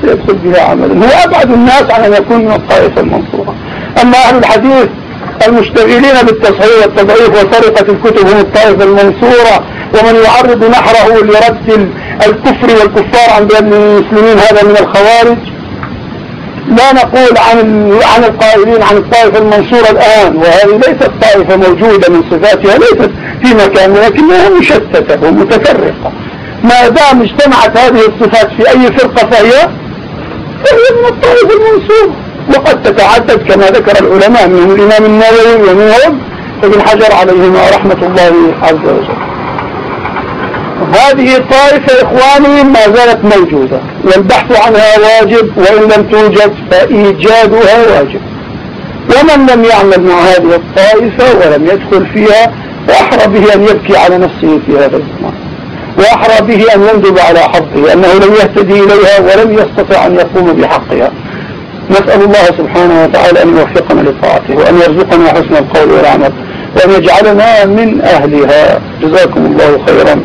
سيدخل بها عملا هو أبعد الناس عن أن يكون من الطائفة المنصورة. أما أهل الحديث المشتغلين بالتصحيح والتضعيف وسرقة الكتب هم الطائفة المنصورة ومن يعرض نحره لرد الكفر والكفار عن بلاد المسلمين هذا من الخوارج لا نقول عن عن القائلين عن الطائفة المنصورة الآن وهذه ليست طائفة موجودة من صفاتها ليست في مكان ولكنها مشتتة ومتفرقة. ما دام اجتمعت هذه الصفات في أي فرقة فهي فهي من الطائفة المنصورة وقد تتعدد كما ذكر العلماء منهم الإمام النووي ومنهم ابن حجر عليهما رحمة الله عز وجل. هذه الطائفة إخواني ما زالت موجودة. والبحث عنها واجب وإن لم توجد فإيجادها واجب. ومن لم يعمل مع هذه الطائفة ولم يدخل فيها وأحرى به أن يبكي على نفسه في هذا الزمان. وأحرى به أن يندب على حظه أنه لم يهتدي إليها ولم يستطع أن يقوم بحقها. نسأل الله سبحانه وتعالى أن يوفقنا لطاعته وأن يرزقنا حسن القول والعمل وأن يجعلنا من أهلها. جزاكم الله خيرا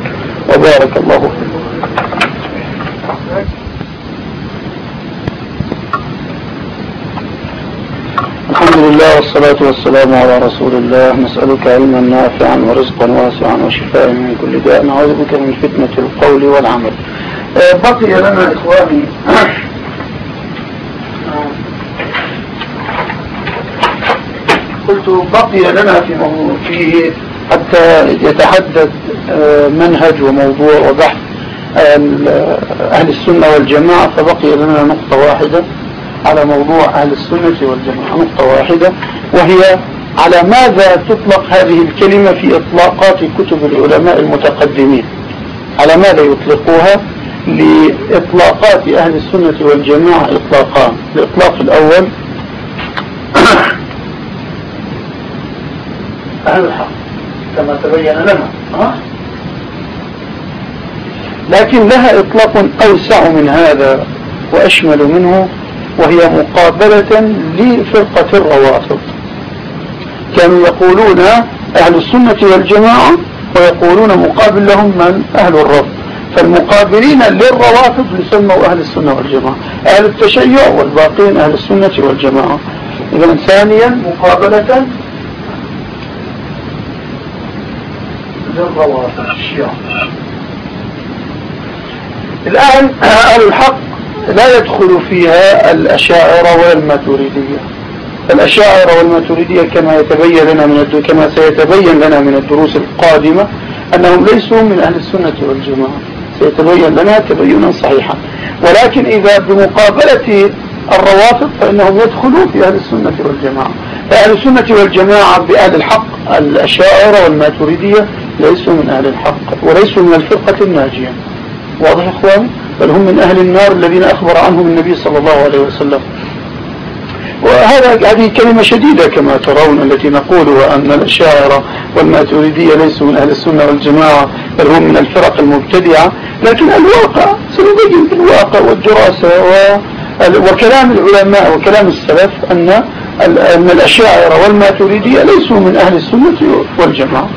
وبارك الله فيكم. الحمد لله والصلاة والسلام على رسول الله. نسألك علما نافعا ورزقا واسعا وشفاء من كل داء. نعوذ بك من فتنة القول والعمل. آه، بقي لنا إخواني. قلت بقي لنا في فيه حتى يتحدد آه، منهج وموضوع وبحث أهل السنة والجماعة فبقي لنا نقطة واحدة. على موضوع أهل السنة والجماعة نقطة واحدة وهي على ماذا تطلق هذه الكلمة في إطلاقات كتب العلماء المتقدمين؟ على ماذا يطلقوها؟ لإطلاقات أهل السنة والجماعة إطلاقان. الإطلاق الأول أهل الحق كما تبين لنا. لكن لها إطلاق أوسع من هذا وأشمل منه وهي مقابلة لفرقة الروافض. كانوا يقولون أهل السنة والجماعة ويقولون مقابل لهم من؟ أهل الرب. فالمقابلين للروافض يسموا أهل السنة والجماعة. أهل التشيع والباقين أهل السنة والجماعة. إذا ثانيا مقابلة للروافض. الشيعة الآن أهل الحق لا يدخل فيها الأشاعرة والماتريدية. الأشاعرة والماتريدية كما يتبين لنا من كما سيتبين لنا من الدروس القادمة أنهم ليسوا من أهل السنة والجماعة. سيتبين لنا تبينا صحيحا. ولكن إذا بمقابلة الروافض فإنهم يدخلوا في أهل السنة والجماعة. فأهل السنة والجماعة بأهل الحق الأشاعرة والماتريدية ليسوا من أهل الحق وليسوا من الفرقة الناجية. واضح اخوان بل هم من أهل النار الذين أخبر عنهم النبي صلى الله عليه وسلم. وهذا هذه كلمة شديدة كما ترون التي نقولها أن الأشاعرة والماتريدية ليسوا من أهل السنة والجماعة بل هم من الفرق المبتدعة. لكن الواقع سنبين في الواقع والدراسة وكلام العلماء وكلام السلف أن أن الأشاعرة والماتريدية ليسوا من أهل السنة والجماعة.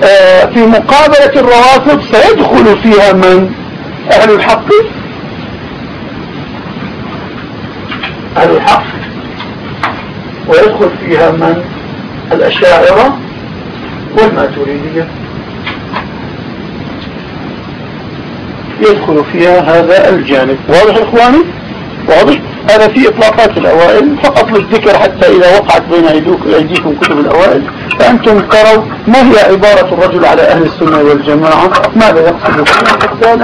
آه، في مقابلة الروافض سيدخل فيها من؟ أهل الحق. أهل الحق. ويدخل فيها من؟ الأشاعرة والماتريدية. يدخل فيها هذا الجانب. واضح إخواني؟ واضح. هذا في إطلاقات الأوائل. فقط للذكر حتى إذا وقعت بين أيديكم كتب الأوائل. فأنتم تروا ما هي عبارة الرجل على أهل السنة والجماعة؟ ماذا يقصد؟ حتى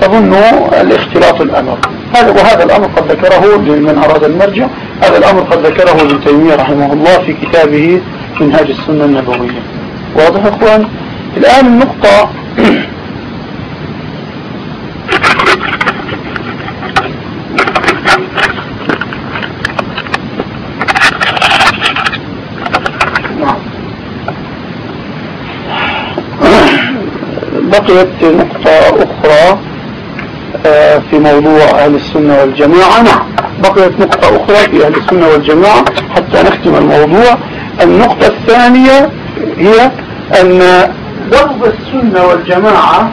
تظنوا الاختلاط الأمر. هذا وهذا الأمر قد ذكره لمن أراد المرجع. هذا الأمر قد ذكره ابن تيمية رحمه الله في كتابه منهاج السنة النبوية. واضح أخوان؟ الآن النقطة بقيت نقطة أخرى. في موضوع أهل السنة والجماعة. نعم بقيت نقطة أخرى في أهل السنة والجماعة حتى نختم الموضوع. النقطة الثانية هي أن لفظ السنة والجماعة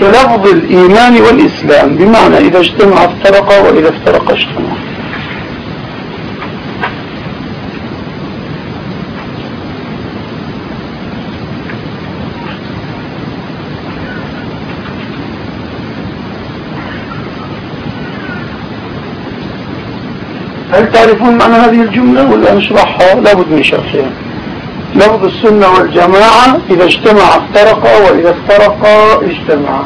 كلفظ الإيمان والإسلام. بمعنى إذا اجتمع افترق وإذا افترق اجتمع هل تعرفون معنى هذه الجملة ولا نشرحها؟ لابد من شرحها. لفظ السنة والجماعة إذا اجتمع افترقا وإذا افترقا اجتمعا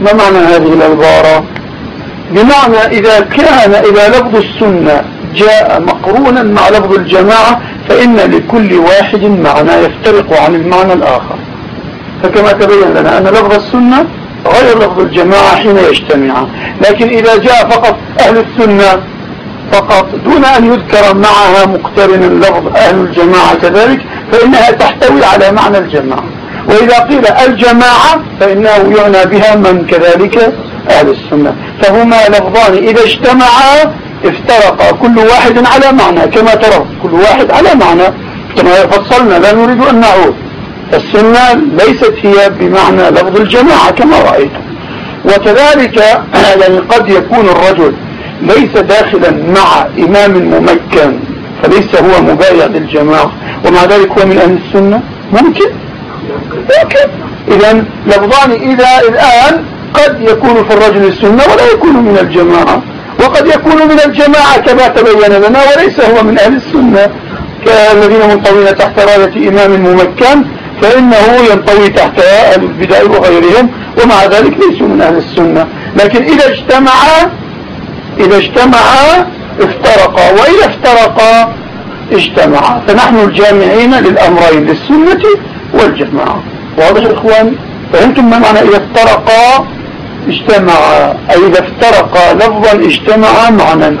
ما معنى هذه العبارة؟ بمعنى إذا كان إذا لفظ السنة جاء مقرونا مع لفظ الجماعة فإن لكل واحد معنى يفترق عن المعنى الآخر. فكما تبين لنا أن لفظ السنة غير لفظ الجماعة حين يجتمعا لكن إذا جاء فقط أهل السنة فقط دون أن يذكر معها مقترن اللفظ أهل الجماعة كذلك فإنها تحتوي على معنى الجماعة. وإذا قيل الجماعة فإنه يعنى بها من كذلك أهل السنة. فهما لفظان إذا اجتمعا افترقا كل واحد على معنى كما ترى كل واحد على معنى كما فصلنا لا نريد أن نعود. السنة ليست هي بمعنى لفظ الجماعة كما رأيتم وكذلك يعني قد يكون الرجل ليس داخلا مع إمام ممكن فليس هو مبايع للجماعة. ومع ذلك هو من أهل السنة؟ ممكن. ممكن. إذا لفظان إذا الآن قد يكون في الرجل السنة ولا يكون من الجماعة. وقد يكون من الجماعة كما تبين لنا وليس هو من أهل السنة. كالذين منطوين تحت راية إمام ممكن فإنه ينطوي تحت البدع وغيرهم ومع ذلك ليسوا من أهل السنة. لكن إذا اجتمعا إذا اجتمعا افترقا وإذا افترقا اجتمعا فنحن الجامعين للأمرين للسنة والجماعة. واضح إخواني فهمتم ما معنى إذا افترقا اجتمعا أي إذا افترقا لفظا اجتمعا معنى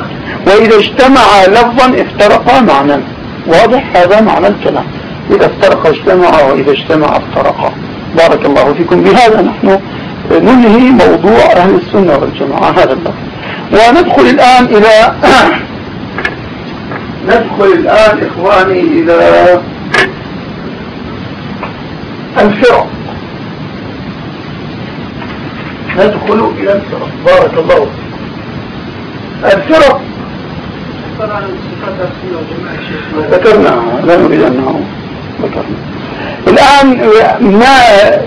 وإذا اجتمعا لفظا افترقا معنى واضح هذا معنى الكلام. إذا افترقا اجتمعا وإذا اجتمعا افترقا بارك الله فيكم. بهذا نحن ننهي موضوع أهل السنة والجماعة. هذا اللفظ وندخل الآن إلى ندخل الآن إخواني إلى الفرق. ندخل إلى الفرق. بارك الله الفرق. ذكرناها لا نريد أنه ذكرنا. الآن ما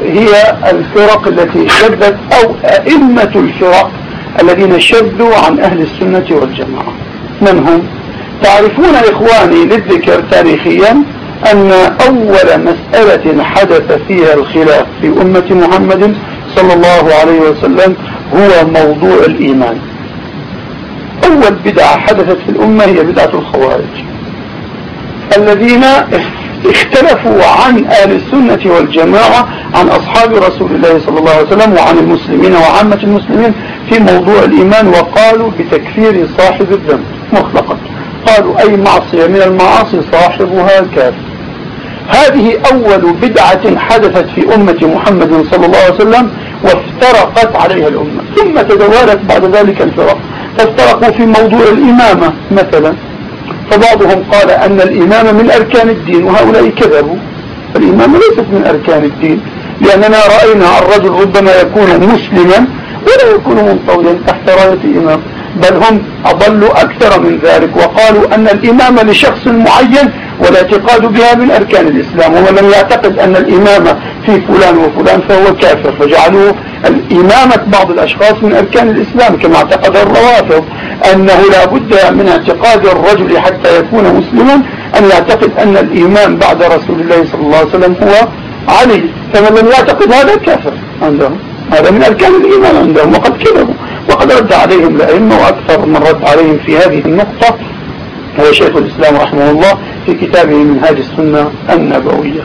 هي الفرق التي شدت أو أئمة الفرق؟ الذين شذوا عن أهل السنة والجماعة. من هم؟ تعرفون إخواني للذكر تاريخيا أن أول مسألة حدث فيها الخلاف في أمة محمد صلى الله عليه وسلم هو موضوع الإيمان. أول بدعة حدثت في الأمة هي بدعة الخوارج. الذين اختلفوا عن أهل السنة والجماعة عن أصحاب رسول الله صلى الله عليه وسلم وعن المسلمين وعامة المسلمين في موضوع الإيمان وقالوا بتكفير صاحب الذنب مطلقا. قالوا أي معصية من المعاصي صاحبها كافر هذه أول بدعة حدثت في أمة محمد صلى الله عليه وسلم وافترقت عليها الأمة. ثم تدوالت بعد ذلك الفرق. فافترقوا في موضوع الإمامة مثلا. فبعضهم قال أن الإمامة من أركان الدين وهؤلاء كذبوا. الإمامة ليست من أركان الدين لأننا رأينا الرجل ربما يكون مسلما ولا يكون منطويا تحت راية إمام بل هم أضلوا أكثر من ذلك وقالوا أن الإمامة لشخص معين والاعتقاد بها من أركان الإسلام ومن لم يعتقد أن الإمامة في فلان وفلان فهو كافر فجعلوا الإمامة بعض الأشخاص من أركان الإسلام كما اعتقد الروافض أنه لا بد من اعتقاد الرجل حتى يكون مسلما أن يعتقد أن الإمام بعد رسول الله صلى الله عليه وسلم هو علي فمن لم يعتقد هذا كافر عندهم. هذا من أركان الإيمان عندهم وقد كذبوا وقد رد عليهم الأئمة وأكثر من رد عليهم في هذه النقطة. هو شيخ الإسلام رحمه الله في كتابه منهاج السنة النبوية.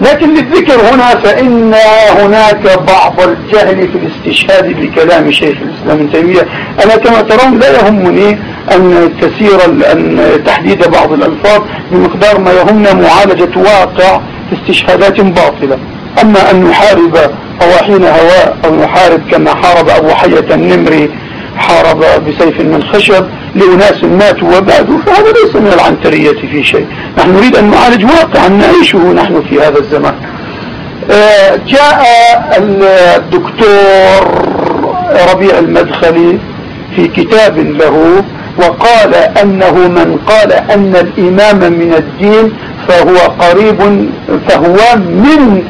لكن للذكر هنا فإن هناك بعض الجهل في الاستشهاد بكلام شيخ الإسلام ابن تيمية. أنا كما ترون لا يهمني أن تسير أن تحديد بعض الألفاظ بمقدار ما يهمنا معالجة واقع في استشهادات باطلة. أما أن نحارب طواحين هواء أو نحارب كما حارب أبو حية النمري حارب بسيف من خشب لأناس ماتوا وبعدوا فهذا ليس من العنترية في شيء. نحن نريد أن نعالج واقعا نعيشه نحن في هذا الزمان. آه، جاء الدكتور ربيع المدخلي في كتاب له وقال أنه من قال أن الإمام من الدين فهو قريب فهو من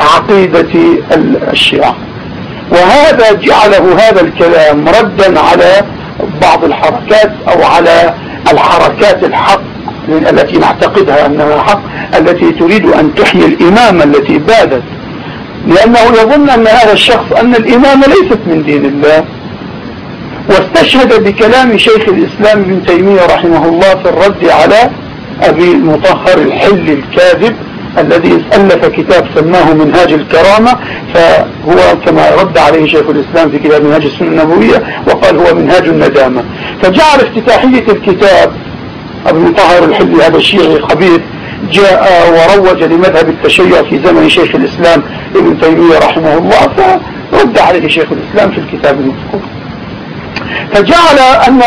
عقيدة الشيعة. وهذا جعله هذا الكلام ردا على بعض الحركات أو على الحركات الحق التي نعتقدها أنها حق التي تريد أن تحيي الإمامة التي بادت. لأنه يظن أن هذا الشخص أن الإمامة ليست من دين الله. واستشهد بكلام شيخ الإسلام ابن تيمية رحمه الله في الرد على أبي المطهر الحل الكاذب الذي ألف كتاب سماه منهاج الكرامة فهو كما رد عليه شيخ الإسلام في كتاب منهاج السنة النبوية وقال هو منهاج الندامة. فجعل افتتاحية الكتاب أبو المطهر الحلي هذا الشيعي خبيث جاء وروج لمذهب التشيع في زمن شيخ الإسلام ابن تيمية رحمه الله فرد عليه شيخ الإسلام في الكتاب المذكور. فجعل أن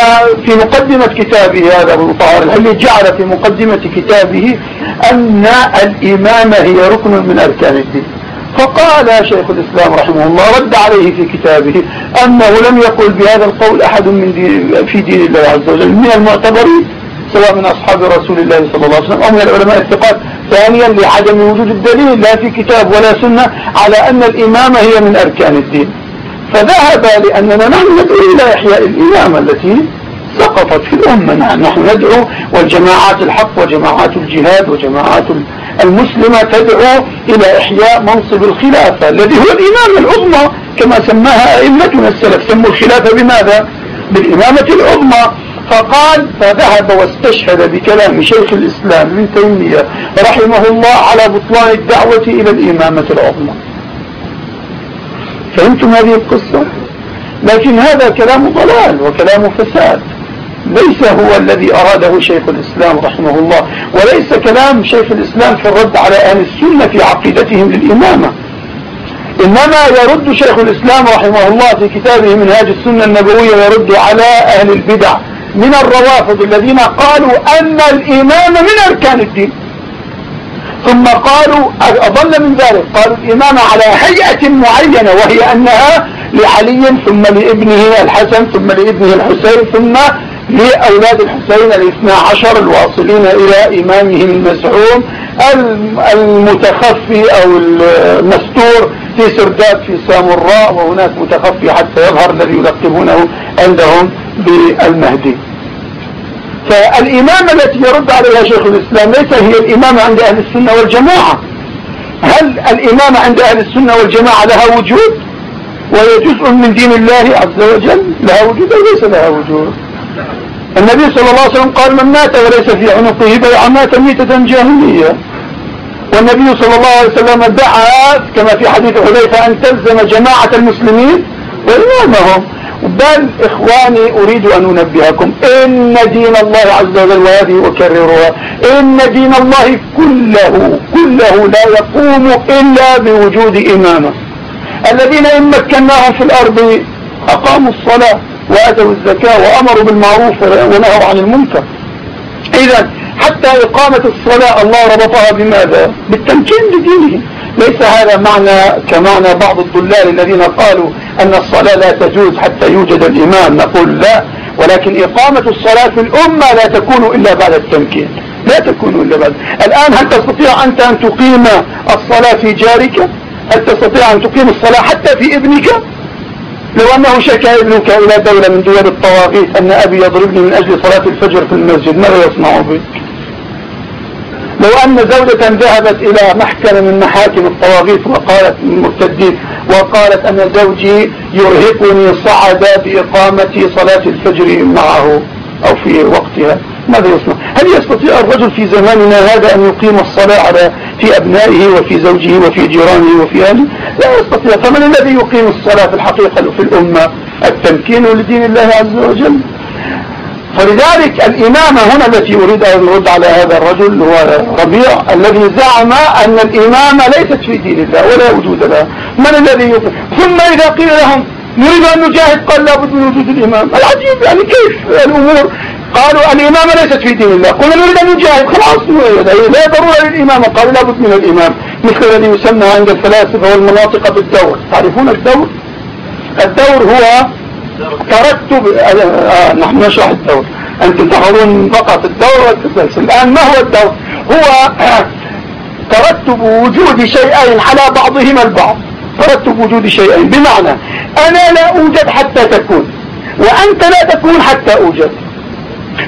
في مقدمة كتابه هذا ابن طاهر الهلي جعل في مقدمة كتابه أن الإمامة هي ركن من أركان الدين؟ فقال شيخ الإسلام رحمه الله رد عليه في كتابه أنه لم يقل بهذا القول أحد من دين في دين الله عز وجل من المعتبرين سواء من أصحاب رسول الله صلى الله عليه وسلم أو من العلماء الثقات. ثانيا لعدم وجود الدليل لا في كتاب ولا سنة على أن الإمامة هي من أركان الدين. فذهب لأننا نحن ندعو إلى إحياء الإمامة التي سقطت في الأمة. نحن ندعو والجماعات الحق وجماعات الجهاد وجماعات المسلمة تدعو إلى إحياء منصب الخلافة الذي هو الإمامة العظمى كما سماها أئمتنا السلف. سموا الخلافة بماذا؟ بالإمامة العظمى. فقال فذهب واستشهد بكلام شيخ الإسلام ابن تيمية رحمه الله على بطلان الدعوة إلى الإمامة العظمى. فهمتم هذه القصة؟ لكن هذا كلام ضلال وكلام فساد. ليس هو الذي أراده شيخ الإسلام رحمه الله وليس كلام شيخ الإسلام في الرد على أهل السنة في عقيدتهم للإمامة. إنما يرد شيخ الإسلام رحمه الله في كتابه منهاج السنة النبوية يرد على أهل البدع من الروافض الذين قالوا أن الإمام من أركان الدين. ثم قالوا أضل من ذلك. قالوا الإمامة على هيئة معينة وهي أنها لعلي ثم لابنه الحسن ثم لابنه الحسين ثم لأولاد الحسين الاثنى عشر الواصلين إلى إمامهم المزعوم المتخفي أو المستور في سرداب في سامراء وهناك متخفي حتى يظهر الذي يلقبونه عندهم بالمهدي. فالإمامة التي يرد عليها شيخ الإسلام ليس هي الإمامة عند أهل السنة والجماعة. هل الإمامة عند أهل السنة والجماعة لها وجود؟ وهي جزء من دين الله عز وجل؟ لها وجود أو ليس لها وجود؟ النبي صلى الله عليه وسلم قال من مات وليس في عنقه بيع مات ميتة جاهلية. والنبي صلى الله عليه وسلم دعا كما في حديث حذيفة أن تلزم جماعة المسلمين وإمامهم. بل إخواني أريد أن أنبهكم إن دين الله عز وجل وهذه أكررها. إن دين الله كله كله لا يقوم إلا بوجود إمامة. الذين إن مكناهم في الأرض أقاموا الصلاة وأتوا الزكاة وأمروا بالمعروف ونهوا عن المنكر. إذا حتى إقامة الصلاة الله ربطها بماذا؟ بالتمكين لدينهم ليس هذا معنى كمعنى بعض الضلال الذين قالوا أن الصلاة لا تجوز حتى يوجد الإمام. نقول لا ولكن إقامة الصلاة في الأمة لا تكون إلا بعد التمكين. لا تكون إلا بعد. الآن هل تستطيع أنت أن تقيم الصلاة في جارك؟ هل تستطيع أن تقيم الصلاة حتى في ابنك؟ لو أنه شكى ابنك إلى دولة من دول الطواغيت أن أبي يضربني من أجل صلاة الفجر في المسجد ماذا يصنع بك؟ لو أن زوجة ذهبت إلى محكمة من محاكم الطواغيت وقالت المرتدين وقالت أن زوجي يرهقني صعد بإقامة صلاة الفجر معه أو في وقتها. ماذا يصنع؟ هل يستطيع الرجل في زماننا هذا أن يقيم الصلاة على في أبنائه وفي زوجه وفي جيرانه وفي أهله؟ لا يستطيع. فمن الذي يقيم الصلاة في الحقيقة في الأمة؟ التمكين لدين الله عز وجل. فلذلك الإمامة هنا التي أريد أن أرد على هذا الرجل هو ربيع الذي زعم أن الإمامة ليست في دين الله ولا وجود لها من الذي يقول ثم إذا قيل لهم نريد أن نجاهد؟ قال لابد من وجود الإمام. العجيب يعني كيف الأمور؟ قالوا الإمامة ليست في دين الله. قلنا نريد أن نجاهد. خلاص لا ضرورة للإمامة قالوا لابد من الإمام. مثل الذي يسمى عند الفلاسفة والمناطق بالدور. تعرفون الدور؟ الدور هو ترتب آه نحن نشرح الدور. أنتم تحضرون فقط الدور والتسلسل. الآن ما هو الدور؟ هو ترتب وجود شيئين على بعضهما البعض. ترتب وجود شيئين. بمعنى أنا لا أوجد حتى تكون وأنت لا تكون حتى أوجد.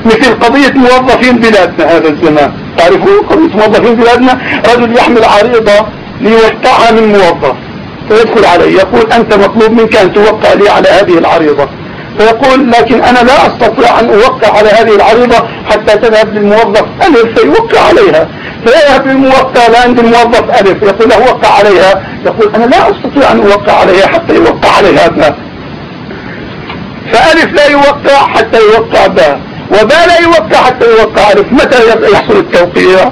مثل قضية موظفين بلادنا هذا الزمان. تعرفون قضية موظفين بلادنا؟ رجل يحمل عريضة ليوقعها من موظف. فيدخل عليه يقول أنت مطلوب منك أن توقع لي على هذه العريضة. فيقول لكن أنا لا أستطيع أن أوقع على هذه العريضة حتى تذهب للموظف. ألف فيوقع عليها. فيذهب للموقع لعند الموظف. ألف يقول له وقع عليها. يقول أنا لا أستطيع أن أوقع عليها حتى يوقع عليها باء فألف لا يوقع حتى يوقع باء وباء لا يوقع حتى يوقع ألف. متى يحصل التوقيع؟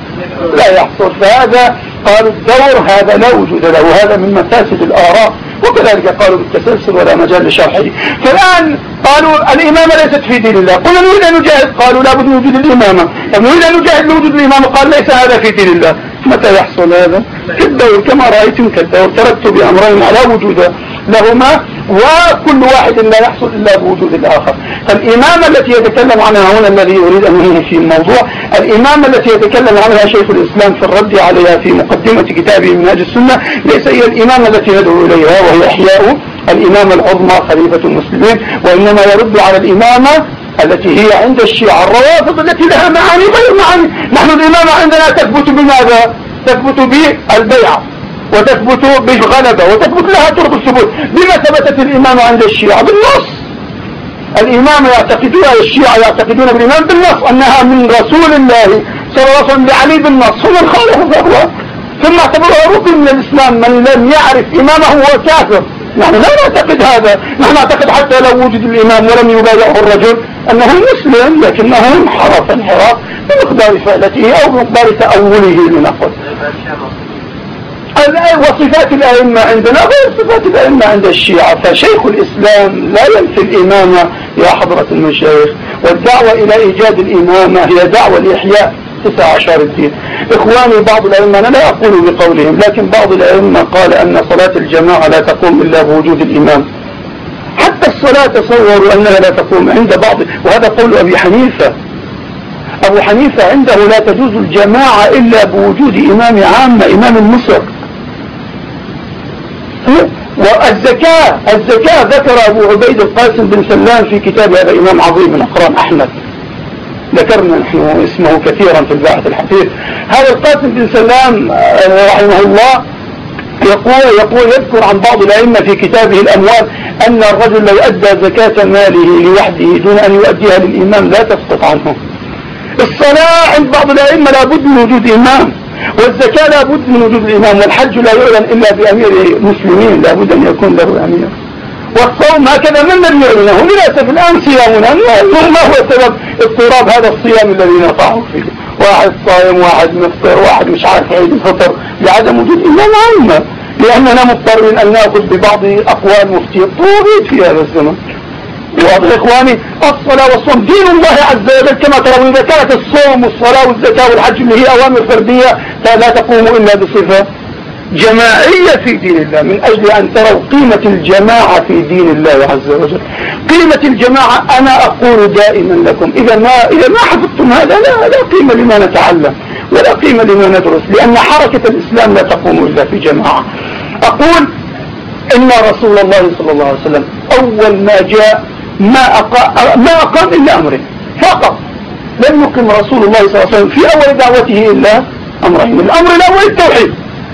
لا يحصل. فهذا قالوا الدور هذا لا وجود له هذا من مفاسد الآراء. وكذلك قالوا بالتسلسل ولا مجال لشرحه. فالآن قالوا الإمامة ليست في دين الله. قلنا نريد أن نجاهد. قالوا لابد من وجود الإمامة. نريد أن نجاهد لوجود الإمامة؟ قال ليس هذا في دين الله. متى يحصل هذا؟ كالدور كما رأيتم كالدور. ترتب بأمرين على وجود لهما وكل واحد لا يحصل إلا بوجود الآخر. فالإمامة التي يتكلم عنها هنا الذي يريد أن ينهي في الموضوع الإمامة التي يتكلم عنها شيخ الإسلام في الرد عليها في مقدمة كتابه من هذه السنة ليس هي الإمامة التي يدعو إليها وهي إحياء الإمامة العظمى خليفة المسلمين وإنما يرد على الإمامة التي هي عند الشيعة الروافض التي لها معاني غير معاني. نحن الإمامة عندنا تثبت بماذا؟ تثبت بالبيعة. وتثبت بالغلبة وتثبت لها طرق الثبوت. بما ثبتت الإمامة عند الشيعة بالنص. الإمامة يعتقدون الشيعة يعتقدون بالإمام بالنص أنها من رسول الله صلى الله عليه وسلم لعلي بالنص فمن خالف فهو ثم اعتبرها ركن من الإسلام. من لم يعرف إمامه هو كافر. نحن لا نعتقد هذا. نحن نعتقد حتى لو وجد الإمام ولم يبايعه الرجل أنه مسلم لكنه انحرف انحراف بمقدار فعلته أو بمقدار تأوله لنقل وصفات الأئمة عندنا غير صفات الأئمة عند الشيعة فشيخ الإسلام لا ينفي الإمامة يا حضرة المشايخ والدعوة إلى إيجاد الإمامة هي دعوة لإحياء تسع عشر الدين. إخواني بعض الأئمة أنا لا أقول بقولهم لكن بعض الأئمة قال أن صلاة الجماعة لا تقوم إلا بوجود الإمام. حتى الصلاة تصوروا أنها لا تقوم عند بعض وهذا قول أبي حنيفة. أبو حنيفة عنده لا تجوز الجماعة إلا بوجود إمام عام إمام مصر والزكاة الزكاة ذكر أبو عبيد القاسم بن سلام في كتاب هذا إمام عظيم من أقران أحمد. ذكرنا نحن اسمه كثيرا في الباحث الحديث هذا القاسم بن سلام آه، رحمه الله يقول يقول يذكر عن بعض الأئمة في كتابه الأموال أن الرجل لو أدى زكاة ماله لوحده دون أن يؤديها للإمام لا تسقط عنه. الصلاة عند بعض الأئمة لابد من وجود إمام. والزكاة لابد من وجود الإمام والحج لا يعلن إلا بأمير المسلمين لابد أن يكون له أمير. والصوم هكذا من الذي يعلنه؟ للأسف الآن صيامنا ما هو سبب اضطراب هذا الصيام الذي نقعه فيه؟ واحد صايم واحد مفطر واحد مش عارف عيد الفطر لعدم وجود إمام عامة لأننا مضطرين أن نأخذ ببعض أقوال مفتي الطوغيت في هذا الزمن. واضح إخواني الصلاة والصوم دين الله عز وجل كما ترون إذا كانت الصوم والصلاة والزكاة والحج اللي هي أوامر فردية فلا تقوم إلا بصفة جماعية في دين الله من أجل أن تروا قيمة الجماعة في دين الله عز وجل. قيمة الجماعة أنا أقول دائما لكم إذا ما, إذا ما حفظتم هذا لا, لا قيمة لما نتعلم ولا قيمة لما ندرس لأن حركة الإسلام لا تقوم إلا في جماعة. أقول إن رسول الله صلى الله عليه وسلم أول ما جاء ما أقام, ما أقام إلا أمره. فقط. لم يقم رسول الله صلى الله عليه وسلم في أول دعوته إلا أمرين. الأمر الأول التوحيد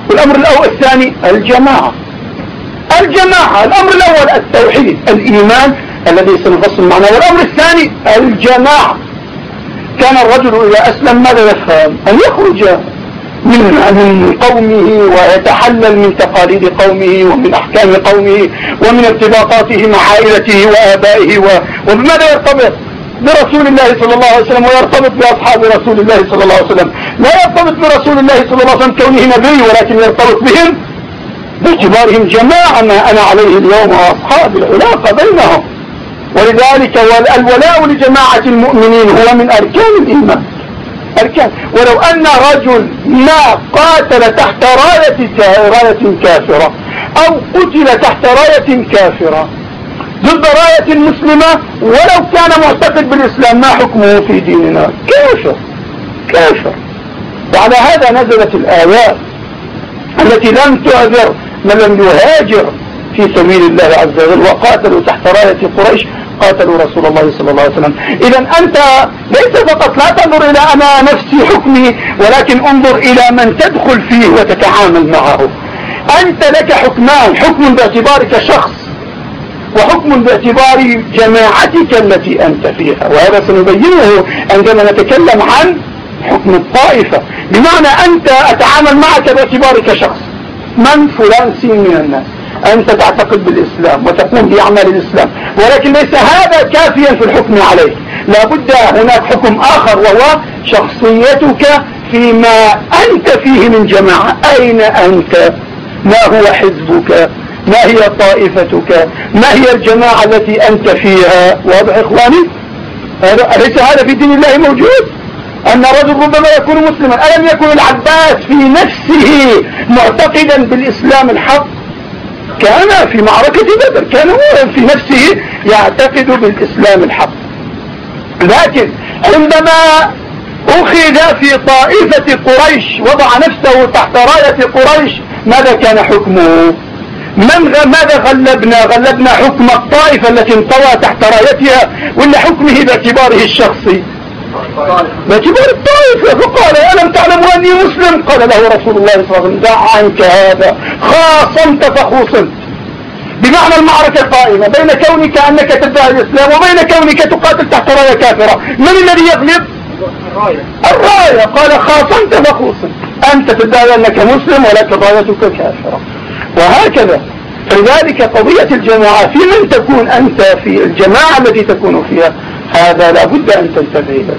والأمر الأول الثاني الجماعة. الجماعة الأمر الأول التوحيد الإيمان الذي سنفصل معنا والأمر الثاني الجماعة. كان الرجل إذا أسلم ماذا يفهم أن يخرج من قومه ويتحلل من تقاليد قومه ومن أحكام قومه ومن ارتباطاته مع عائلته وآبائه وبماذا يرتبط برسول الله صلى الله عليه وسلم ويرتبط بأصحاب رسول الله صلى الله عليه وسلم؟ لا يرتبط برسول الله صلى الله عليه وسلم كونه نبي ولكن يرتبط بهم باعتبارهم جماعة ما أنا عليه اليوم وأصحاب العلاقة بينهم. ولذلك الولاء لجماعة المؤمنين هو من أركان الإيمان. الكافر ولو أن رجل ما قاتل تحت راية راية كافرة أو قتل تحت راية كافرة ضد راية مسلمة ولو كان معتقد بالإسلام ما حكمه في ديننا؟ كافر. كافر. وعلى هذا نزلت الآيات التي لم تعذر من لم يهاجر في سبيل الله عز وجل وقاتلوا تحت راية قريش قاتلوا رسول الله صلى الله عليه وسلم. إذا أنت ليس فقط لا تنظر إلى أنا نفسي حكمي ولكن انظر إلى من تدخل فيه وتتعامل معه. أنت لك حكمان حكم باعتبارك شخص وحكم باعتبار جماعتك التي أنت فيها. وهذا سنبينه عندما نتكلم عن حكم الطائفة. بمعنى أنت أتعامل معك باعتبارك شخص. من فلان سين من الناس؟ أنت تعتقد بالإسلام وتقوم بأعمال الإسلام ولكن ليس هذا كافيا في الحكم عليه لابد هناك حكم آخر وهو شخصيتك فيما أنت فيه من جماعة. أين أنت؟ ما هو حزبك؟ ما هي طائفتك؟ ما هي الجماعة التي أنت فيها؟ واضح إخواني؟ أليس هذا في دين الله موجود؟ أن رجل ربما يكون مسلما. ألم يكن العباس في نفسه معتقدا بالإسلام الحق؟ كان في معركة بدر كان هو في نفسه يعتقد بالإسلام الحق. لكن عندما أخذ في طائفة قريش وضع نفسه تحت راية قريش ماذا كان حكمه؟ من ماذا غلبنا؟ غلبنا حكم الطائفة التي انطوى تحت رايتها ولا حكمه باعتباره الشخصي؟ باعتبار الطائفة فقال ألم تعلموا أني مسلم؟ قال له رسول الله صلى الله عليه وسلم دع عنك هذا. خاصمت فخوصمت. بمعنى المعركة قائمة بين كونك أنك تدعي الإسلام وبين كونك تقاتل تحت راية كافرة. من الذي يغلب؟ الراية. الراية قال خاصمت فخوصمت. أنت تدعي أنك مسلم ولكن رايتك كافرة. وهكذا فلذلك قضية الجماعة. في من تكون أنت في الجماعة التي تكون فيها؟ هذا لابد أن تنتبه له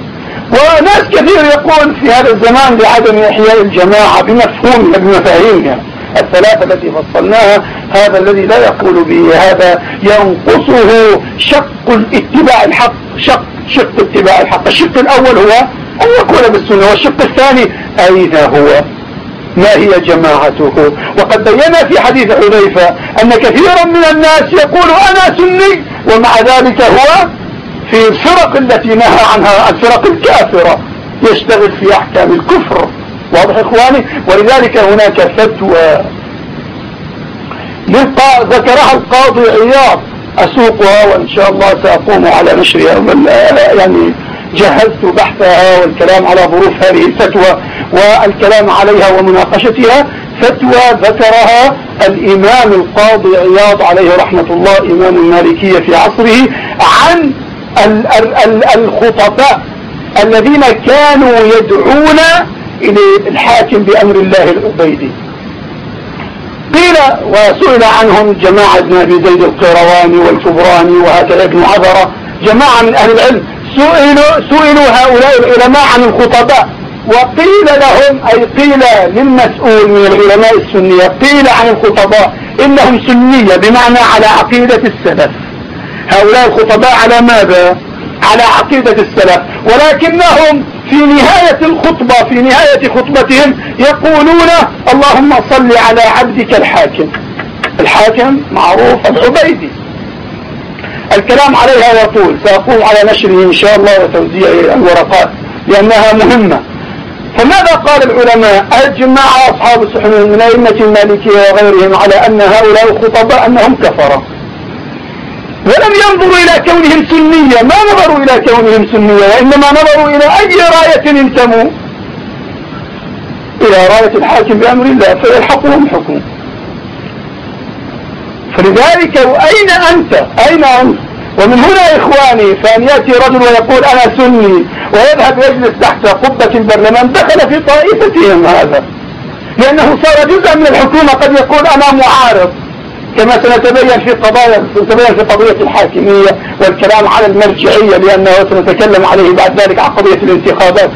وناس كثير يقول في هذا الزمان لعدم إحياء الجماعة بمفهومها بمفاهيمها الثلاثة التي فصلناها هذا الذي لا يقول به هذا ينقصه شق الاتباع الحق. شق شق اتباع الحق. الشق الأول هو أن يكون بالسنة والشق الثاني أين هو؟ ما هي جماعته؟ وقد بينا في حديث حذيفة أن كثيرا من الناس يقول أنا سني ومع ذلك هو في الفرق التي نهى عنها الفرق الكافرة يشتغل في أحكام الكفر. واضح إخواني؟ ولذلك هناك فتوى. ذكرها القاضي عياض. أسوقها وإن شاء الله سأقوم على نشرها. يعني جهزت بحثها والكلام على ظروف هذه الفتوى والكلام عليها ومناقشتها. فتوى ذكرها الإمام القاضي عياض عليه رحمة الله إمام المالكية في عصره عن الخطباء الذين كانوا يدعون إلى الحاكم بأمر الله العبيدي قيل وسئل عنهم جماعة ابن أبي زيد القيرواني والكبراني وهكذا ابن عذرة جماعة من أهل العلم سئلوا, سئلوا هؤلاء العلماء عن الخطباء وقيل لهم أي قيل للمسؤول من العلماء السنية قيل عن الخطباء إنهم سنية بمعنى على عقيدة السلف. هؤلاء الخطباء على ماذا؟ على عقيدة السلف. ولكنهم في نهاية الخطبة في نهاية خطبتهم يقولون اللهم صل على عبدك الحاكم. الحاكم معروف العبيدي. الكلام عليها يطول سأقوم على نشره إن شاء الله وتوزيع الورقات لأنها مهمة. فماذا قال العلماء؟ أجمع أصحاب السحن من أئمة المالكية وغيرهم على أن هؤلاء الخطباء أنهم كفروا ولم ينظروا إلى كونهم سنية ما نظروا إلى كونهم سنية وإنما نظروا إلى أي راية انتموا إلى راية الحاكم بأمر الله فيلحقهم حكم. فلذلك أين أنت؟ أين أنت؟ ومن هنا إخواني فأن يأتي رجل ويقول أنا سني ويذهب يجلس تحت قبة البرلمان دخل في طائفتهم هذا. لأنه صار جزءا من الحكومة قد يقول أنا معارض. كما سنتبين في قضايا سنتبين في قضية الحاكمية والكلام على المرجعية لأنه سنتكلم عليه بعد ذلك عن قضية الانتخابات.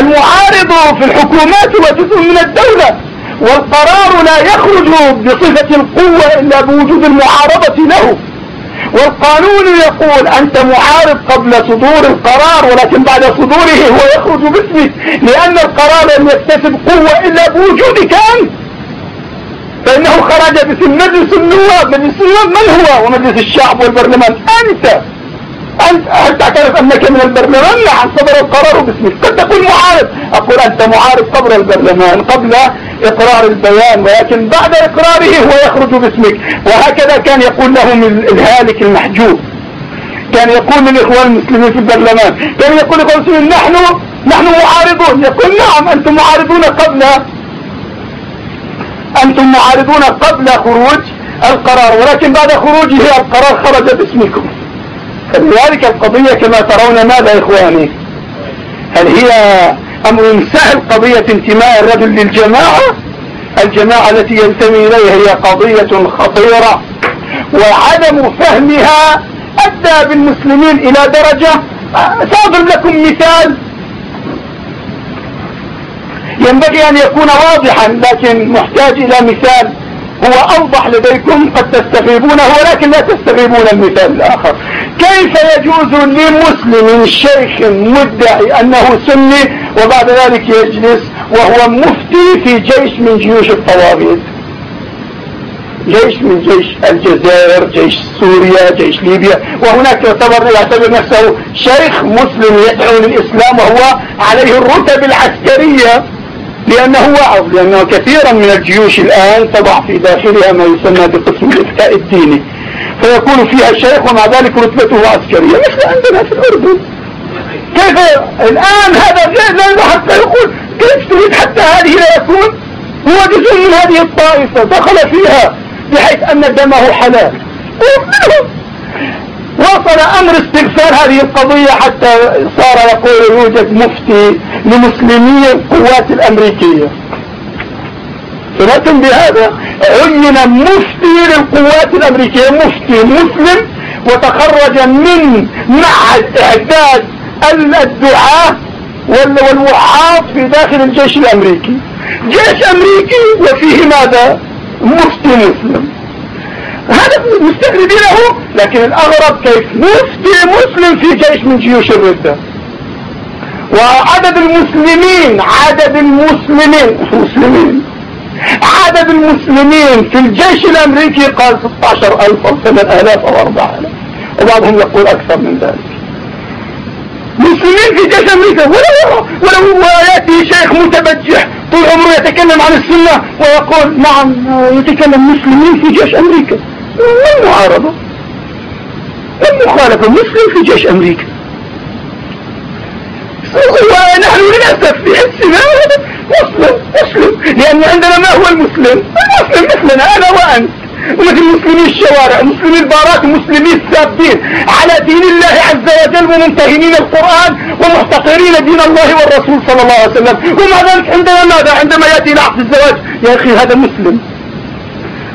المعارض في الحكومات هو جزء من الدولة والقرار لا يخرج بصفة القوة إلا بوجود المعارضة له. والقانون يقول أنت معارض قبل صدور القرار ولكن بعد صدوره هو يخرج باسمك لأن القرار لم يكتسب قوة إلا بوجودك أنت. فإنه خرج باسم مجلس النواب. مجلس النواب من هو؟ ومجلس الشعب والبرلمان. أنت. أنت. هل تعترف أنك من البرلمان؟ نعم صدر القرار باسمك. قد تكون معارض. أقول أنت معارض قبل البرلمان قبل إقرار البيان ولكن بعد إقراره هو يخرج باسمك. وهكذا كان يقول لهم الهالك المحجوب. كان يقول للإخوان المسلمين في البرلمان. كان يقول لإخوان المسلمين نحن نحن معارضون. يقول نعم أنتم معارضون قبل أنتم معارضون قبل خروج القرار ولكن بعد خروجه القرار خرج باسمكم. فلذلك القضية كما ترون ماذا إخواني؟ هل هي أمر سهل قضية انتماء الرجل للجماعة؟ الجماعة التي ينتمي إليها هي قضية خطيرة وعدم فهمها أدى بالمسلمين إلى درجة. سأضرب لكم مثال. ينبغي أن يكون واضحا لكن محتاج إلى مثال هو أوضح لديكم قد تستغيبونه ولكن لا تستغيبون المثال الآخر. كيف يجوز لمسلم شيخ مدعي أنه سني وبعد ذلك يجلس وهو مفتي في جيش من جيوش الطواغيت؟ جيش من جيش الجزائر جيش سوريا جيش ليبيا. وهناك يعتبر يعتبر نفسه شيخ مسلم يدعو للإسلام وهو عليه الرتب العسكرية. لأنه وعظ لأنه كثيرا من الجيوش الآن تضع في داخلها ما يسمى بقسم الإفتاء الديني. فيكون فيها شيخ ومع ذلك رتبته عسكرية مثل عندنا في الأردن. كيف الآن هذا لا حتى يقول كيف تريد حتى هذه لا يكون؟ هو جزء من هذه الطائفة دخل فيها بحيث أن دمه حلال. وصل أمر استغفار هذه القضية حتى صار يقول يوجد مفتي لمسلمي القوات الأمريكية. سمعتم بهذا؟ عين مفتي للقوات الأمريكية مفتي مسلم وتخرج من معهد إعداد الدعاة والوعاظ في داخل الجيش الأمريكي. جيش أمريكي وفيه ماذا؟ مفتي مسلم. هذا مستغربينه لكن الأغرب كيف؟ مفتي مسلم في جيش من جيوش الردة. وعدد المسلمين عدد المسلمين مسلمين. عدد المسلمين في الجيش الأمريكي قال 16000 أو 8000 أو 4000 وبعضهم يقول أكثر من ذلك. مسلمين في جيش أمريكا. ولو, ولو يأتي شيخ متبجح طول عمره يتكلم عن السنة ويقول نعم يتكلم مسلمين في جيش أمريكا. ما المعارضة المخالفة مسلم في جيش أمريكا. ونحن للأسف في حسنا مسلم مسلم. لأن عندنا ما هو المسلم؟ المسلم مثلنا أنا وأنت. ومثل مسلمي الشوارع مسلمي البارات مسلمي السابين على دين الله عز وجل وممتهنين القرآن ومحتقرين دين الله والرسول صلى الله عليه وسلم. ومع ذلك عندنا؟ ماذا؟ عندما يأتي لعقد الزواج. يا أخي هذا مسلم.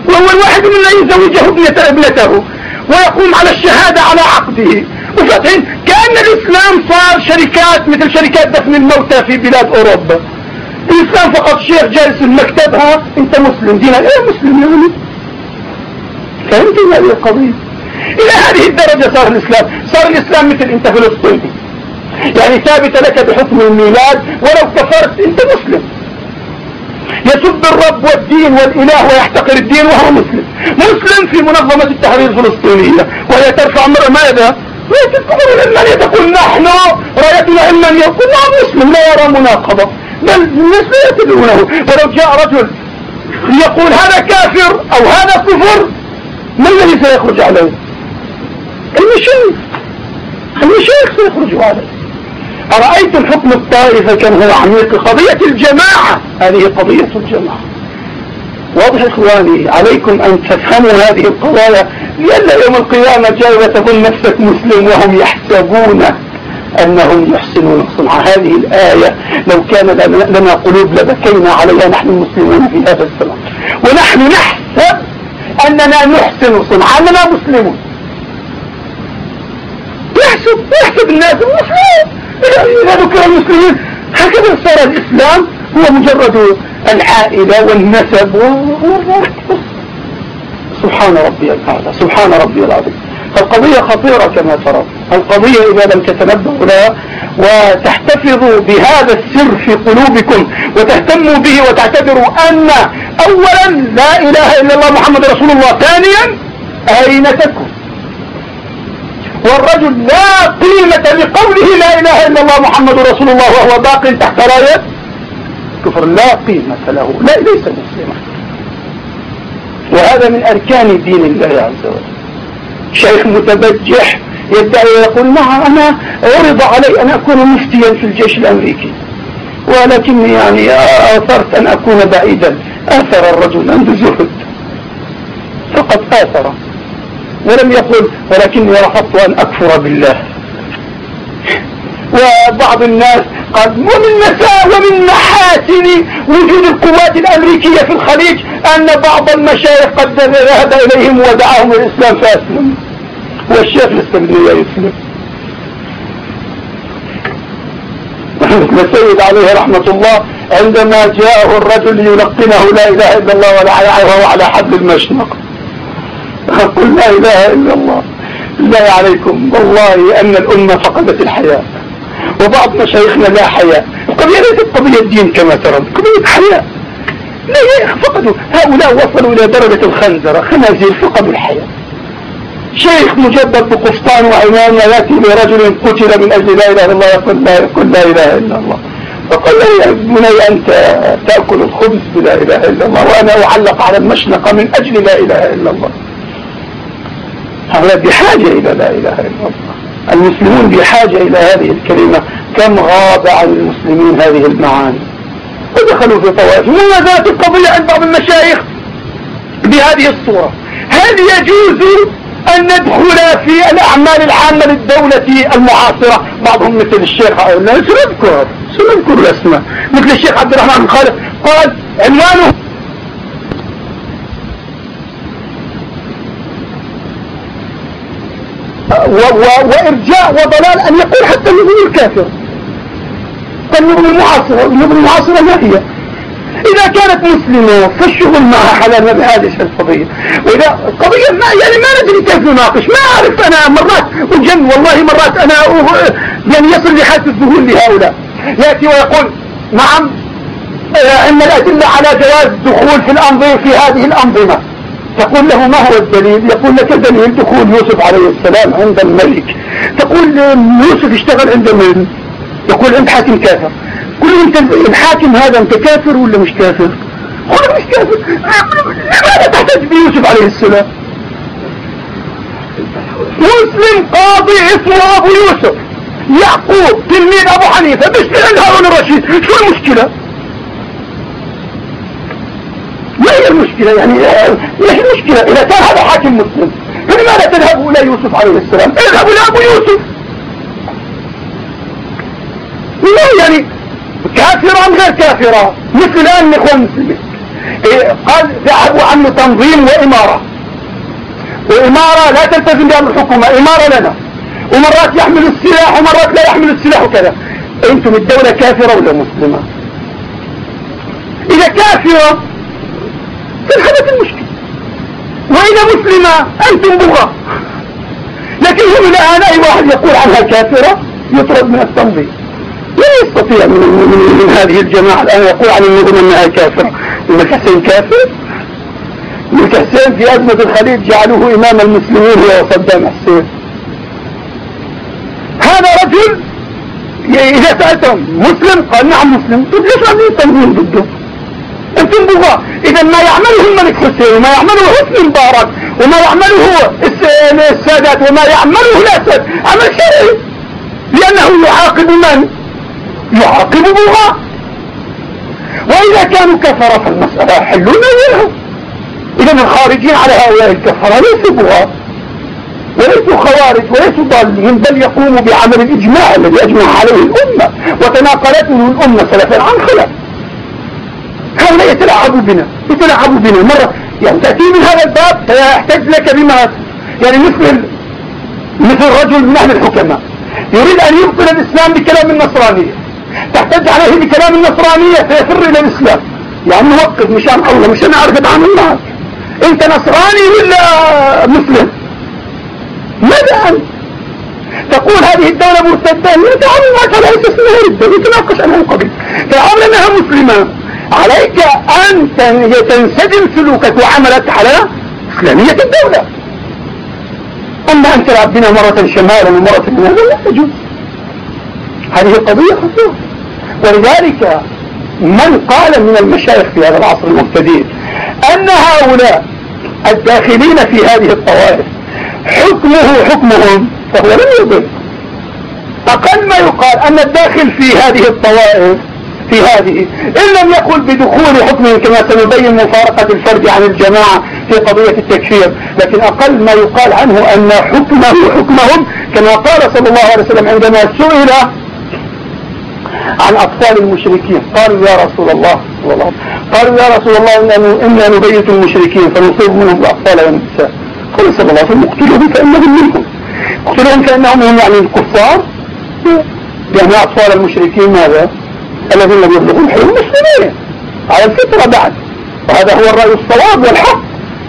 وهو الواحد منا يزوجه ابنته ابنته ويقوم على الشهادة على عقده. وفتحين كأن الإسلام صار شركات مثل شركات دفن الموتى في بلاد أوروبا. الإسلام فقط شيخ جالس في مكتبها. أنت مسلم. دينا إيه مسلم يعني فهمت هذه القضية إلى هذه الدرجة صار الإسلام صار الإسلام مثل أنت فلسطيني. يعني ثابت لك بحكم الميلاد ولو كفرت أنت مسلم. يسب الرب والدين والإله ويحتقر الدين وهو مسلم. مسلم في منظمة التحرير الفلسطينية. وهي ترفع ماذا؟ ويتذكرون من تقول نحن رأيتنا إما يقول نعم مسلم لا يرى مناقضة. بل الناس لا يتبعونه. ولو جاء رجل يقول هذا كافر أو هذا كفر ما الذي سيخرج عليه؟ المشايخ المشايخ سيخرجوا عليه. أرأيت الحكم الطائفة كم هو عميق قضية الجماعة. هذه قضية الجماعة. واضح إخواني عليكم أن تفهموا هذه القضايا لأن يوم القيامة جاء وتظن نفسك مسلم وهم يحسبون أنهم يحسنون. صنع هذه الآية لو كان لنا قلوب لبكينا عليها نحن المسلمون في هذا الزمان ونحن نحسب أننا نحسن. صنع أننا مسلمون. يحسب يحسب الناس المسلمين إذا ذكر المسلمين هكذا صار الإسلام هو مجرد العائلة والنسب سبحان ربي الأعلى سبحان ربي العظيم. القضية خطيرة كما ترى. القضية إذا لم تتنبهوا لها وتحتفظوا بهذا السر في قلوبكم وتهتموا به وتعتبروا أن أولا لا إله إلا الله محمد رسول الله ثانيا أين تكون؟ والرجل لا قيمة لقوله لا إله إلا الله محمد رسول الله وهو باق تحت راية. كفر لا قيمة له. لا ليس مسلما. وهذا من أركان دين الله عز وجل. شيخ متبجح يدعي يقول نعم أنا عرض علي أن أكون مفتيا في الجيش الأمريكي. ولكني يعني آثرت أن أكون بعيدا. آثر الرجل عنده زهد. فقد آثر. ولم يقل ولكني رفضت أن أكفر بالله. وبعض الناس قال ومن مساء ومن محاسن وجود القوات الأمريكية في الخليج أن بعض المشايخ قد ذهب إليهم ودعاهم الإسلام فأسلموا. والشيخ الاستبدية يسلم. السيد عليه رحمة الله عندما جاءه الرجل يلقنه لا إله إلا الله ولا وهو على حد المشنق. قل لا إله إلا الله. بالله عليكم. والله أن الأمة فقدت الحياة. وبعض مشايخنا لا حياة. القضية ليست قضية دين كما ترون قضية حياة. لا فقدوا. هؤلاء وصلوا إلى درجة الخنزرة. خنازير فقدوا الحياة. شيخ مجدد بقسطان وعمان يأتي لرجل قتل من أجل لا إله إلا الله. يقول لا, يقول لا إله إلا الله. فقال له يا بني أنت تأكل الخبز بلا إله إلا الله. وأنا أعلق على المشنقة من أجل لا إله إلا الله. هؤلاء بحاجة إلى لا إله إلا الله. المسلمون بحاجة إلى هذه الكلمة. كم غاب عن المسلمين هذه المعاني. ودخلوا في طوائف. وما زالت القضية عند بعض المشايخ بهذه الصورة. هل يجوز أن ندخل في الأعمال العامة للدولة المعاصرة؟ بعضهم مثل الشيخ سنذكر. سنذكر الأسماء. مثل الشيخ عبد الرحمن خالد. قال عنوانه وإرجاء وضلال أن يقول حتى النظم الكافر. فالنظم المعاصرة؟ النظم المعاصرة ما هي. إذا كانت مسلمة فالشغل معها حلال ما بهذه القضية وإذا قضية ما يعني ما ندري كيف نناقش. ما أعرف أنا مرات وجن والله مرات أنا يعني يصل لحالة الذهول لهؤلاء. يأتي ويقول نعم إن الأدلة على جواز الدخول في الأنظمة في هذه الأنظمة. تقول له ما هو الدليل؟ يقول لك دليل دخول يوسف عليه السلام عند الملك. تقول يوسف اشتغل عند من؟ يقول عند حاكم كافر. كل انت الحاكم هذا انت كافر ولا مش كافر؟ قل مش كافر. لماذا تحتاج بيوسف عليه السلام؟ مسلم قاضي اسمه أبو يوسف. يعقوب تلميذ أبو حنيفة. مش هارون الرشيد. شو المشكلة؟ ما هي المشكلة يعني؟ إيش المشكلة؟ إذا كان هذا حاكم مسلم فلماذا تذهبوا إلى يوسف عليه السلام؟ اذهبوا إلى أبو يوسف. لا يعني كافرة غير كافرة مثل الآن اخوان المسلمين. إيه قال ذهبوا عنه تنظيم وإمارة. وإمارة لا تلتزم بأمر الحكومة إمارة لنا. ومرات يحمل السلاح ومرات لا يحمل السلاح وكذا. أنتم الدولة كافرة ولا مسلمة؟ إذا كافرة انحدت المشكلة وإذا مسلمة أنتم بغاة لكن هم الآن أي واحد يقول عنها كافرة يطرد من التنظيم. لا يستطيع من, من, من هذه الجماعة الآن يقول عن النظم أنها كافرة. الملك حسين كافر. الملك حسين في أزمة الخليج جعلوه إمام المسلمين هو صدام حسين. هذا رجل إذا سألتم مسلم؟ قال نعم مسلم. طيب ليش عاملين تنظيم ضده بغاة اذا ما يعمله الملك حسين وما يعمله حسن مبارك وما يعمله السادات وما يعمله الأسد. عمل شرعي لأنه يعاقب من؟ يعاقب بغاة وإذا كانوا كفر فالمسألة حلوا نيلهم اذا الخارجين على هؤلاء الكفرة ليسوا بغاة وليسوا خوارج وليسوا ضالين بل يقوموا بعمل الإجماع الذي أجمع عليه الأمة. وتناقلته الأمة سلفا عن خلف. هؤلاء يتلاعبوا بنا يتلاعبوا بنا. مرة يعني تأتي من هذا الباب سيحتاج لك بما يعني مثل مثل رجل من أهل الحكماء. يريد أن يبطل الإسلام بكلام النصرانية. تحتاج عليه بكلام النصرانية فيفر إلى الإسلام. يعني وقف مشان الله مشان أعرف أتعامل معك أنت نصراني ولا مسلم؟ ما ماذا أنت؟ تقول هذه الدولة مرتدة. يتعامل معك على أساس أنها ردة يتناقش عنها قبل. فالأمر أنها مسلمة. عليك أن تنسجم سلوكك وعملك على إسلامية الدولة. أما أن تلعب بنا مرة شمالا ومرة يمينا لا يجوز هذه قضية خطيرة. ولذلك من قال من المشايخ في هذا العصر المبتدئ أن هؤلاء الداخلين في هذه الطوائف حكمه حكمهم فهو لم يضل. أقل ما يقال أن الداخل في هذه الطوائف في هذه. إن لم يقل بدخول حكمهم كما سنبين مفارقة الفرد عن الجماعة في قضية التكفير لكن أقل ما يقال عنه أن حكمه حكمهم كما قال صلى الله عليه وسلم عندما سئل عن أطفال المشركين. قالوا يا رسول الله صلى الله قالوا يا رسول الله إنا نبيت المشركين فنصيب منهم الأطفال والنساء قال صلى الله عليه وسلم اقتلوهم فإنهم منكم. اقتلوهم كأنهم هم يعني الكفار. لأن أطفال المشركين ماذا؟ الذين لم يبلغوا الحلم مسلمين على الفطرة بعد. وهذا هو الرأي الصواب والحق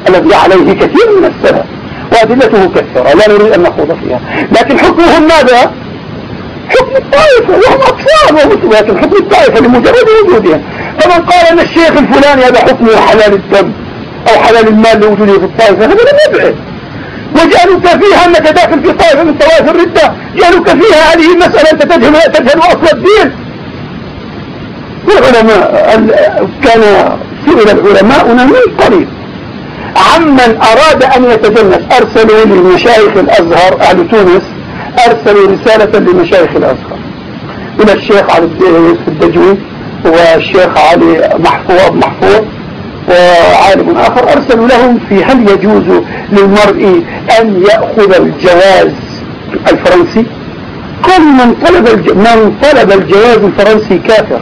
الذي عليه كثير من السلف. وأدلته كثيرة. لا نريد أن نخوض فيها. لكن حكمهم ماذا؟ حكم الطائفة. وهم أطفال لكن حكم الطائفة لمجرد وجودها فمن قال أن الشيخ الفلاني هذا حكمه حلال الدم أو حلال المال لوجوده في الطائفة هذا لم يبعد. وجعلك فيها أنك داخل في طائفة من طوائف الردة. جعلك فيها هذه المسألة أنت تجهل, تجهل أصل الدين. والعلماء كان سئل العلماء من قريب. عمن أراد أن يتجنس أرسلوا لمشايخ الأزهر أهل تونس أرسلوا رسالة لمشايخ الأزهر. إلى الشيخ علي الدجوي والشيخ علي محفوظ محفوظ وعالم آخر أرسلوا لهم في هل يجوز للمرء أن يأخذ الجواز الفرنسي؟ قال من طلب, من طلب الجواز الفرنسي كافر.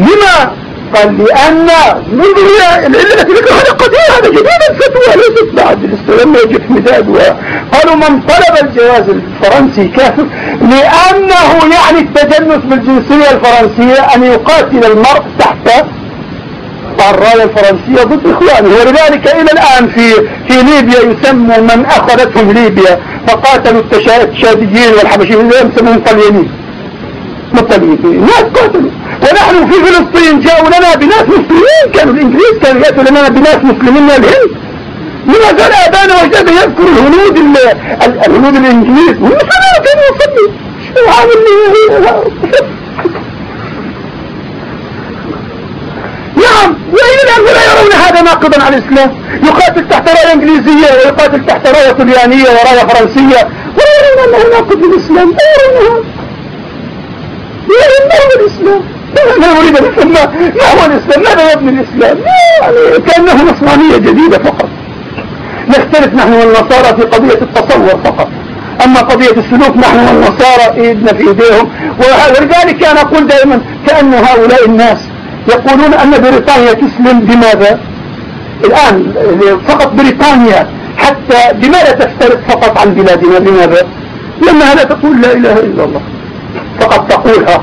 لما؟ قال لأن منذ العلة التي ذكر هذا قدير هذا جديد الفتوى ليست بعد الاستلام يجب مداد قالوا من طلب الجواز الفرنسي كافر لأنه يعني التجنس بالجنسية الفرنسية أن يقاتل المرء تحت الراية الفرنسية ضد إخوانه. ولذلك إلى الآن في في ليبيا يسموا من أخذتهم ليبيا. فقاتلوا التشاديين والحبشيين يسمون طليانين مطليين ناس قاتلوا ونحن في فلسطين جاءوا لنا بناس مسلمين. كانوا الإنجليز كانوا يأتوا لنا بناس مسلمين من الهند. لما زال أبانا وجدنا يذكر الهنود الهنود الإنجليز. والمسلمين كانوا يصلي نعم. وإلى الآن لا يرون هذا ناقضا على الإسلام؟ يقاتل تحت راية إنجليزية ويقاتل تحت راية طليانية وراية فرنسية. ولا يرون أنه ناقض للإسلام لا يرون لا يرون الإسلام لا نريد أن ما هو الإسلام ماذا يبني الإسلام يعني كأنه نصرانية جديدة فقط نختلف نحن والنصارى في قضية التصور فقط أما قضية السلوك نحن والنصارى إيدنا في إيديهم ولذلك أنا أقول دائما كأن هؤلاء الناس يقولون أن بريطانيا تسلم بماذا الآن فقط بريطانيا حتى لماذا تفترق فقط عن بلادنا لماذا لما لا تقول لا إله إلا الله. فقط تقولها.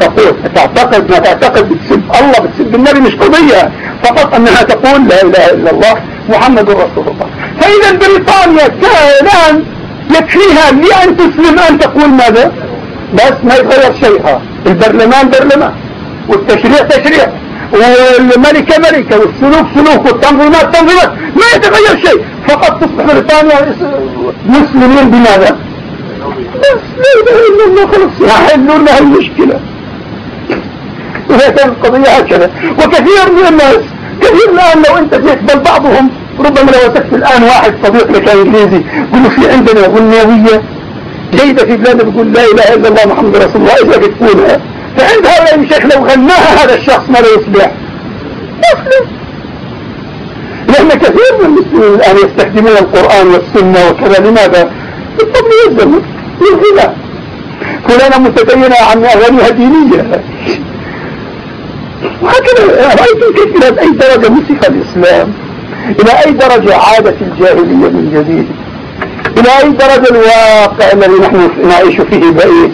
تقول. تعتقد ما تعتقد بتسب. الله بتسب. النبي مش قضية فقط أنها تقول لا إله إلا الله محمد رسول الله. فإذا بريطانيا كان يكفيها لأن تسلم أن تقول ماذا؟ بس ما يتغير شيء البرلمان برلمان والتشريع تشريع والملكة ملكة والسلوك سلوك والتنظيمات تنظيمات. ما يتغير شيء. فقط تصبح بريطانيا مسلمين بماذا؟ لا إله إلا الله خلاص يحلوا لنا المشكلة وهي كانت القضية هكذا. وكثير من الناس كثير الآن لو أنت جيت بل بعضهم ربما لو وثقت الآن واحد صديق لك إنجليزي يقول في عندنا غنيوية جيدة في بلادنا بيقول لا إله إلا الله محمد رسول الله إذا بتقولها فعند هؤلاء الشيخ لو غناها هذا الشخص ماذا يصبح مسلم لأن كثير من المسلمين الآن يستخدمون القرآن والسنة وكذا لماذا؟ بالطبع والزمن للغناء فلانة متدينة عن أغانيها دينية وهكذا رأيتم كيف إلى أي درجة مسخ الإسلام إلى أي درجة عادت الجاهلية من جديد إلى أي درجة الواقع الذي نحن نعيش فيه بئيس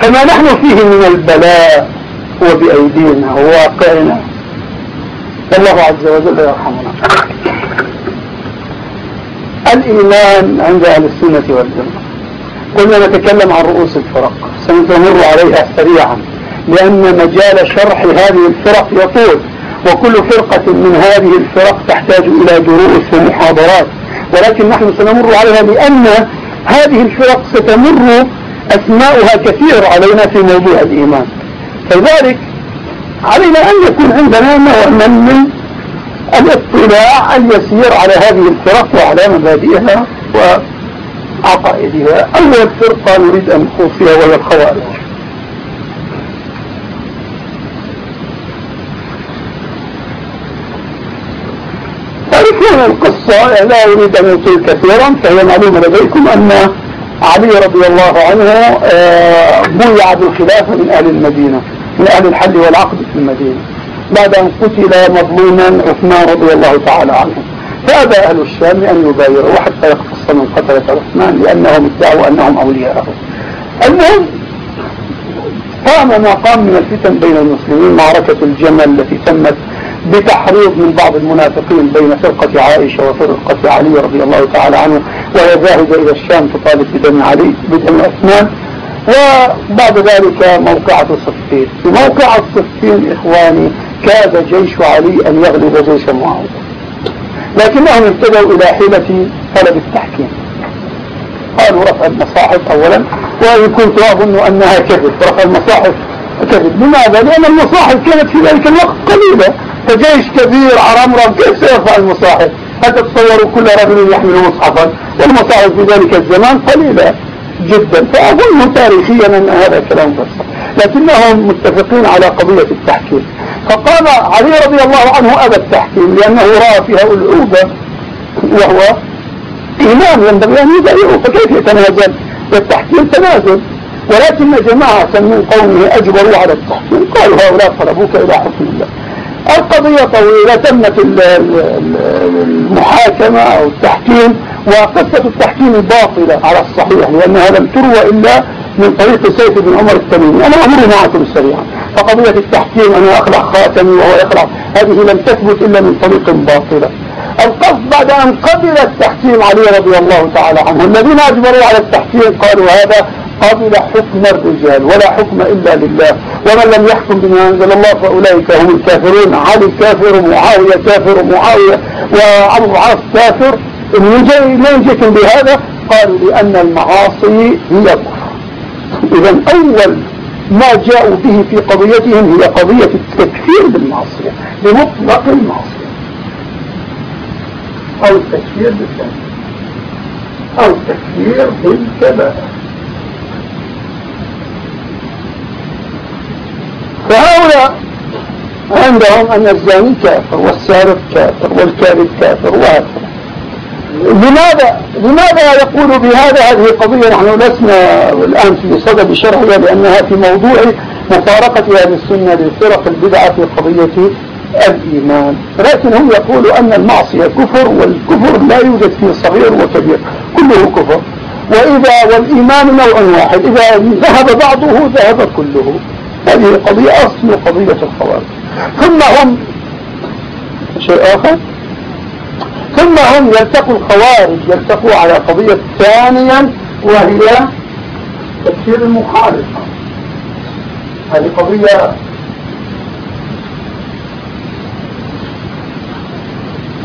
فما نحن فيه من البلاء هو بأيدينا وواقعنا. الله عز وجل يرحمنا. الإيمان عند أهل السنة والجماعة. قلنا نتكلم عن رؤوس الفرق سنمر عليها سريعا لأن مجال شرح هذه الفرق يطول وكل فرقة من هذه الفرق تحتاج إلى دروس ومحاضرات ولكن نحن سنمر عليها لأن هذه الفرق ستمر أسماؤها كثير علينا في موضوع الإيمان. فلذلك علينا أن يكون عندنا نوع من الاطلاع اليسير على هذه الفرق وعلى مبادئها وعقائدها أول فرقة نريد أن نخوض فيها وهي الخوارج؟ تعرفون القصة لا أريد أن أطيل كثيرا فهي معلومة لديكم أن علي رضي الله عنه آه، بويع بالخلافة من أهل المدينة من أهل الحل والعقد في المدينة بعد أن قتل مظلوما عثمان رضي الله تعالى عنه. فأبى أهل الشام أن يبايعوا حتى يختص من قتلة عثمان لأنهم ادعوا أنهم أولياءه. المهم قام ما قام من الفتن بين المسلمين معركة الجمل التي تمت بتحريض من بعض المنافقين بين فرقة عائشة وفرقة علي رضي الله تعالى عنه وهي ذاهبة إلى الشام تطالب بدم علي بدم عثمان. وبعد ذلك موقعة صفين في موقعة صفين إخواني كاد جيش علي أن يغلب جيش معاوية. لكنهم ابتدوا إلى حيلة طلب التحكيم. قالوا رفع المصاحف أولا وإن كنت أظن أنها كذب. رفع المصاحف كذب. لماذا؟ لأن المصاحف كانت في ذلك الوقت قليلة. فجيش كبير عرمرم كيف سيرفع المصاحف؟ هل تتصوروا كل رجل يحمل مصحفا والمصاحف في ذلك الزمان قليلة جدا. فأظن تاريخيا أن هذا كلام بس لكنهم متفقين على قضية التحكيم. فقال علي رضي الله عنه أبى التحكيم لأنه رأى فيها العوبة وهو إمام ينبغي أن يبايعه فكيف يتنازل؟ والتحكيم تنازل. ولكن جماعة من قومه أجبروا على التحكيم. قالوا هؤلاء طلبوك إلى حكم الله. القضية طويلة تمت المحاكمة أو التحكيم وقصة التحكيم باطلة على الصحيح لأنها لم تروى إلا من طريق سيف بن عمر التميمي. أنا أمر معكم سريعا. فقضية التحكيم أنه أخلع خاتمي وهو يخلع هذه لم تثبت إلا من طريق باطلة. القصد بعد أن قبل التحكيم علي رضي الله تعالى عنه الذين أجبروا على التحكيم قالوا هذا قبل حكم الرجال ولا حكم إلا لله. ومن لم يحكم بما أنزل الله فأولئك هم الكافرون. علي كافر معاوية كافر معاوية وعبد العاص كافر لا يجيكم بهذا؟ قالوا لأن المعاصي هي كفر إذا أول ما جاءوا به في قضيتهم هي قضية التكفير بالمعصية بمطلق المعصية. أو التكفير بالذنب أو التكفير بالكبائر فهؤلاء عندهم أن الزاني كافر والسارق كافر والكاذب كافر وهكذا. لماذا لماذا يقول بهذا هذه قضية نحن لسنا الآن في صدد شرحها لأنها في موضوع مفارقة أهل السنة لفرق البدعة في قضية الإيمان. لكن هم يقولوا أن المعصية كفر والكفر لا يوجد فيه صغير وكبير كله كفر. وإذا والإيمان نوع واحد إذا ذهب بعضه ذهب كله. هذه قضية أصل قضية الخوارج. ثم هم شيء آخر. ثم هم يلتقوا الخوارج يلتقوا على قضية ثانيا وهي تكفير المخالف هذه قضية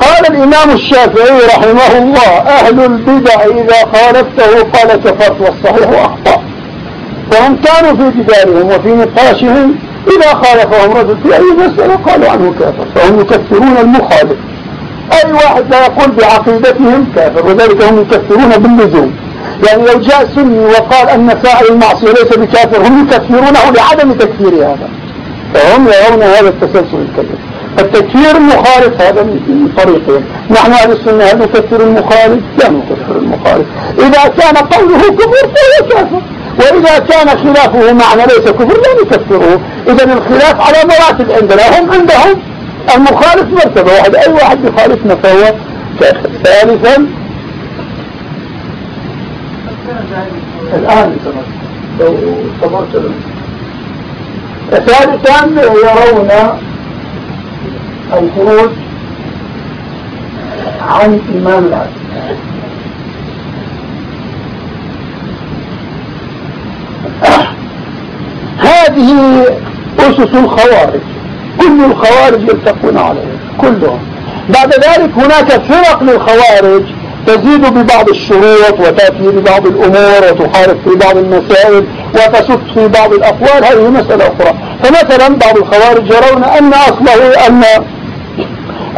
قال الإمام الشافعي رحمه الله أهل البدع إذا خالفته قال كفرت والصحيح أخطأ. وهم كانوا في جدالهم وفي نقاشهم إذا خالفهم رجل في أي مسألة قالوا عنه كافر. فهم يكفرون المخالف. أي واحد لا يقول بعقيدتهم كافر وذلك هم يكفرون باللزوم يعني لو جاء سني وقال أن فاعل المعصية ليس بكافر هم يكفرونه لعدم تكفير هذا. فهم يرون هذا التسلسل الكبير. التكفير المخالف هذا من طريقين. نحن أهل السنة هل نكفر المخالف؟ لا نكفر المخالف. إذا كان قوله كفر فهو كافر. وإذا كان خلافه معنى ليس كفر لا نكفره. إذا الخلاف على مراتب عندنا هم عندهم. المخالف مرتبة. واحد أي واحد يخالفنا فهو كافر ثالثا. الآن. ثالثا يرون الخروج عن إمام العدل هذه أسس الخوارج. كل الخوارج يلتقون عليها كلهم. بعد ذلك هناك فرق للخوارج تزيد ببعض الشروط وتأتي ببعض الأمور وتحارب في بعض المسائل وتسد في بعض الأقوال هذه مسألة أخرى. فمثلا بعض الخوارج يرون أن أصله أن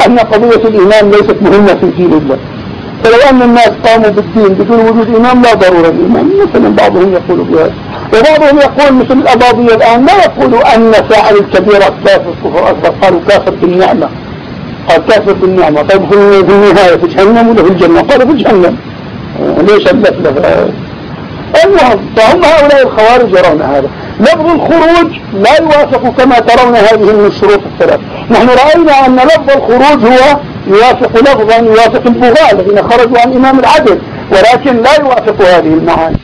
أن قضية الإيمان ليست مهمة في دين الله. فلو أن الناس قاموا بالدين بدون وجود إمام لا ضرورة الإمام مثلا بعضهم يقول بهذا. وبعضهم يقول مثل الأباضية الآن لا يقول أن فاعل الكبيرة كافر كفر أكبر قالوا كافر بالنعمة. قال كافر بالنعمة. طيب في النهاية في جهنم ولا في الجنة؟ قالوا في جهنم. ليش اللفلة المهم فهم هؤلاء الخوارج يرون هذا. لفظ الخروج لا يوافق كما ترون هذه من الشروط الثلاث. نحن رأينا أن لفظ الخروج هو يوافق لفظا يوافق البغاة الذين خرجوا عن إمام العدل ولكن لا يوافق هذه المعاني.